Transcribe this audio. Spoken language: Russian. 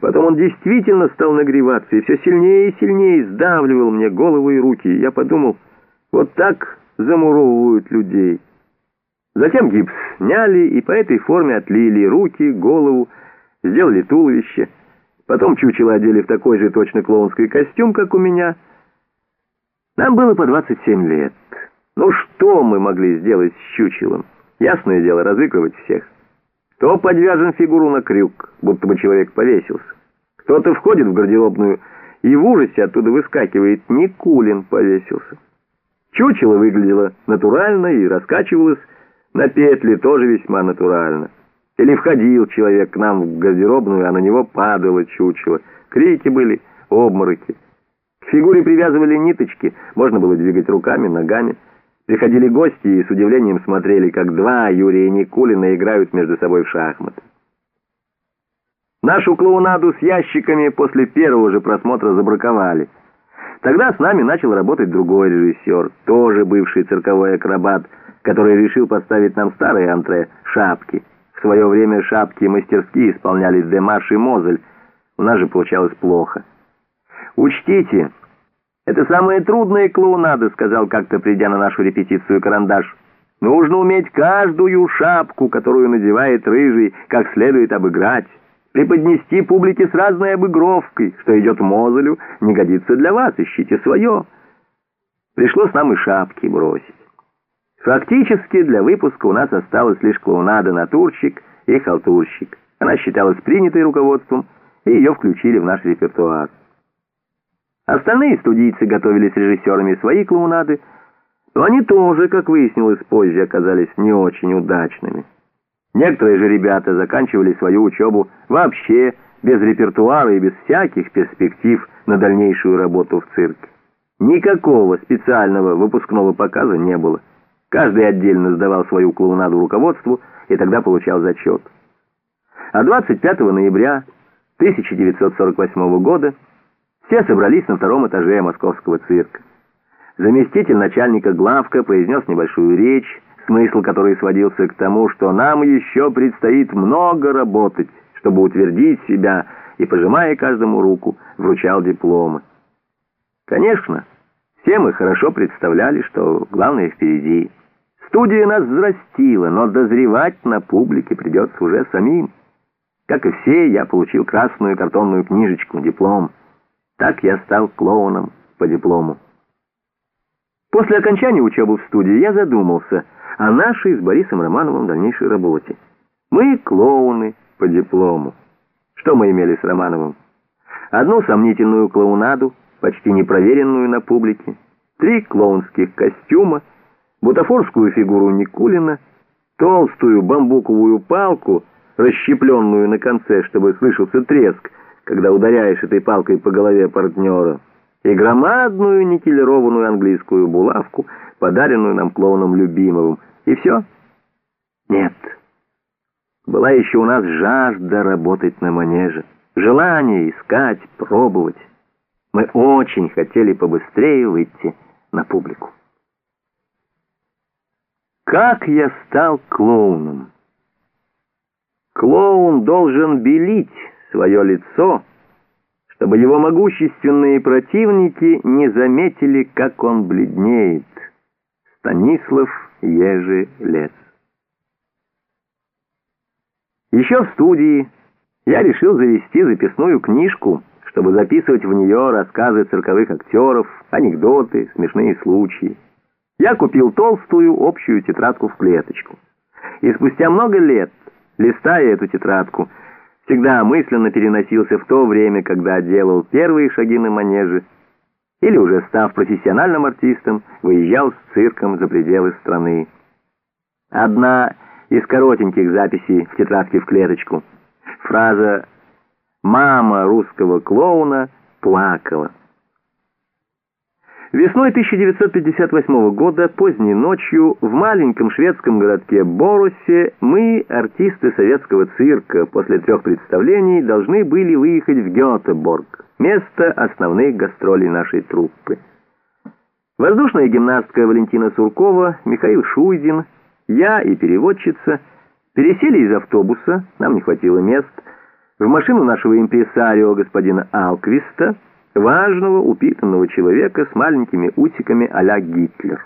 Потом он действительно стал нагреваться и все сильнее и сильнее сдавливал мне голову и руки. Я подумал, вот так замуровывают людей. Затем гипс сняли и по этой форме отлили руки, голову, сделали туловище. Потом чучело одели в такой же точно клоунский костюм, как у меня. Нам было по 27 лет. Ну что мы могли сделать с чучелом? Ясное дело, разыгрывать всех. То подвяжем фигуру на крюк, будто бы человек повесился. Кто-то входит в гардеробную и в ужасе оттуда выскакивает. Никулин повесился. Чучело выглядело натурально и раскачивалось на петли тоже весьма натурально. Или входил человек к нам в гардеробную, а на него падало чучело. Крики были, обмороки. К фигуре привязывали ниточки, можно было двигать руками, ногами. Приходили гости и с удивлением смотрели, как два Юрия Никулина играют между собой в шахматы. Нашу клоунаду с ящиками после первого же просмотра забраковали. Тогда с нами начал работать другой режиссер, тоже бывший цирковой акробат, который решил поставить нам старые антре «Шапки». В свое время «Шапки» мастерски исполнялись Демаш и Мозель. У нас же получалось плохо. «Учтите, это самая трудная клоунада», — сказал как-то, придя на нашу репетицию карандаш. «Нужно уметь каждую шапку, которую надевает рыжий, как следует обыграть» преподнести публике с разной обыгровкой, что идет Мозелю, не годится для вас, ищите свое. Пришлось нам и шапки бросить. Фактически для выпуска у нас осталось лишь клоунада «Натурщик» и «Халтурщик». Она считалась принятой руководством, и ее включили в наш репертуар. Остальные студийцы готовили с режиссерами свои клоунады, но они тоже, как выяснилось позже, оказались не очень удачными. Некоторые же ребята заканчивали свою учебу вообще без репертуара и без всяких перспектив на дальнейшую работу в цирке. Никакого специального выпускного показа не было. Каждый отдельно сдавал свою клоунаду руководству и тогда получал зачет. А 25 ноября 1948 года все собрались на втором этаже московского цирка. Заместитель начальника главка произнес небольшую речь, смысл которой сводился к тому, что нам еще предстоит много работать, чтобы утвердить себя, и, пожимая каждому руку, вручал дипломы. Конечно, все мы хорошо представляли, что главное впереди. Студия нас взрастила, но дозревать на публике придется уже самим. Как и все, я получил красную картонную книжечку, диплом. Так я стал клоуном по диплому. После окончания учебы в студии я задумался — о нашей с Борисом Романовым дальнейшей работе. Мы клоуны по диплому. Что мы имели с Романовым? Одну сомнительную клоунаду, почти непроверенную на публике, три клоунских костюма, бутафорскую фигуру Никулина, толстую бамбуковую палку, расщепленную на конце, чтобы слышался треск, когда ударяешь этой палкой по голове партнера, и громадную никелированную английскую булавку, подаренную нам клоуном Любимовым, и все? Нет. Была еще у нас жажда работать на манеже, желание искать, пробовать. Мы очень хотели побыстрее выйти на публику. Как я стал клоуном? Клоун должен белить свое лицо, чтобы его могущественные противники не заметили, как он бледнеет. Станислав Ежи лес. Еще в студии я решил завести записную книжку, чтобы записывать в нее рассказы цирковых актеров, анекдоты, смешные случаи. Я купил толстую общую тетрадку в клеточку. И спустя много лет, листая эту тетрадку, всегда мысленно переносился в то время, когда делал первые шаги на манеже, или уже став профессиональным артистом, выезжал с цирком за пределы страны. Одна из коротеньких записей в тетрадке в клеточку. Фраза «Мама русского клоуна плакала». Весной 1958 года, поздней ночью, в маленьком шведском городке Борусе мы, артисты советского цирка, после трех представлений должны были выехать в Гетеборг, место основных гастролей нашей труппы. Воздушная гимнастка Валентина Суркова, Михаил Шуйдин, я и переводчица пересели из автобуса, нам не хватило мест, в машину нашего импресарио господина Алквиста, важного, упитанного человека с маленькими усиками а-ля Гитлер.